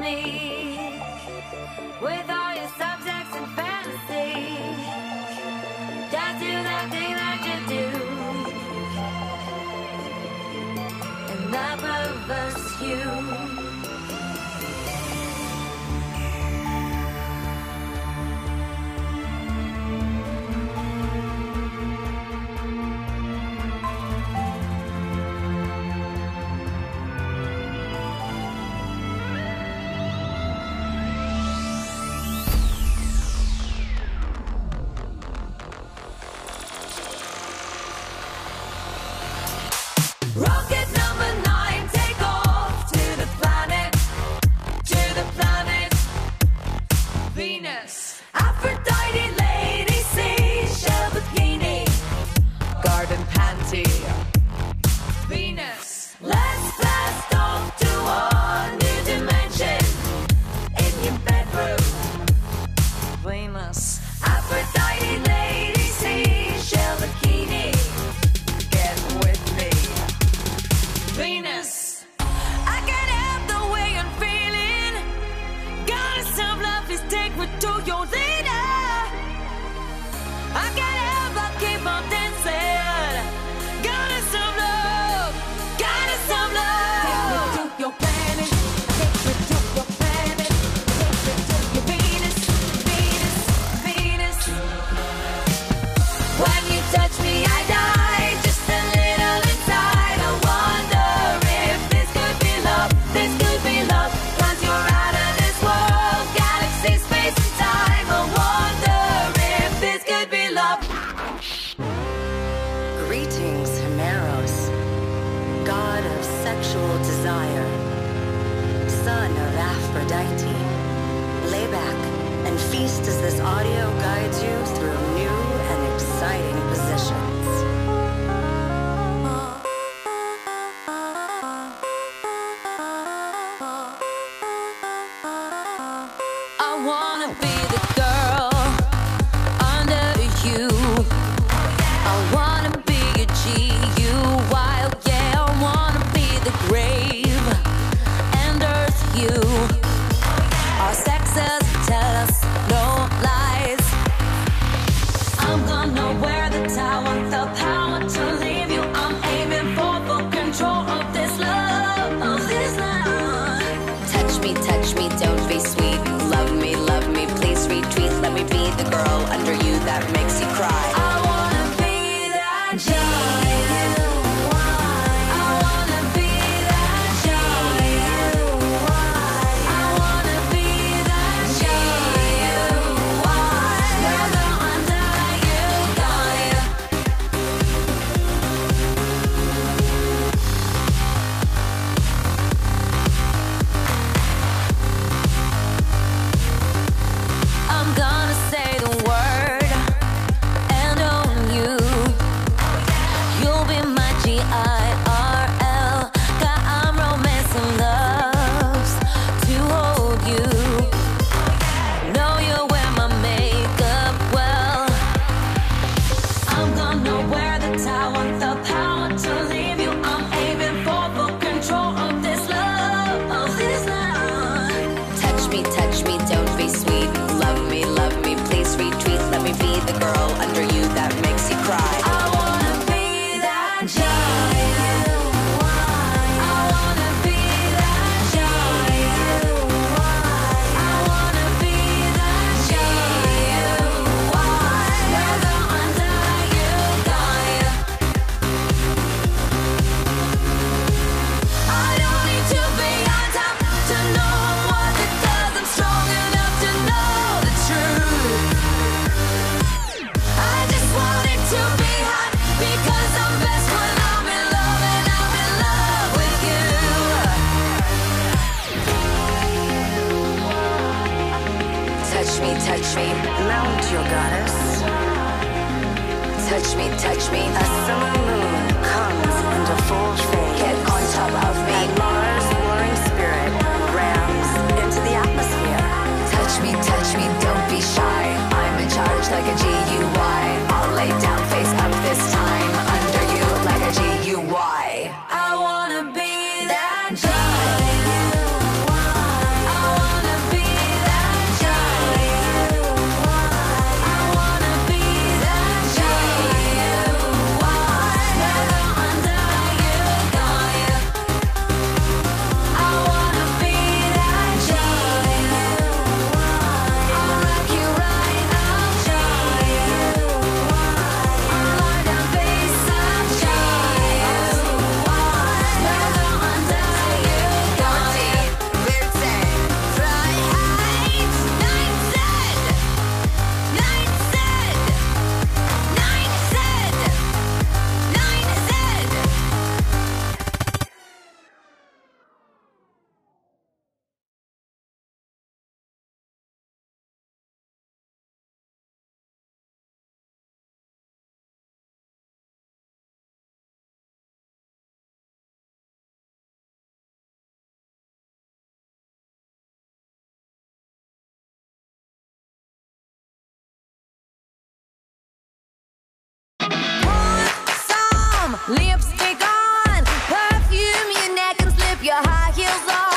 me without Us. Aphrodite. Lay back and feast as this audio guides you through new and exciting Touch me, touch. A summer moon comes into full Lipstick on, perfume your neck and slip your high heels off.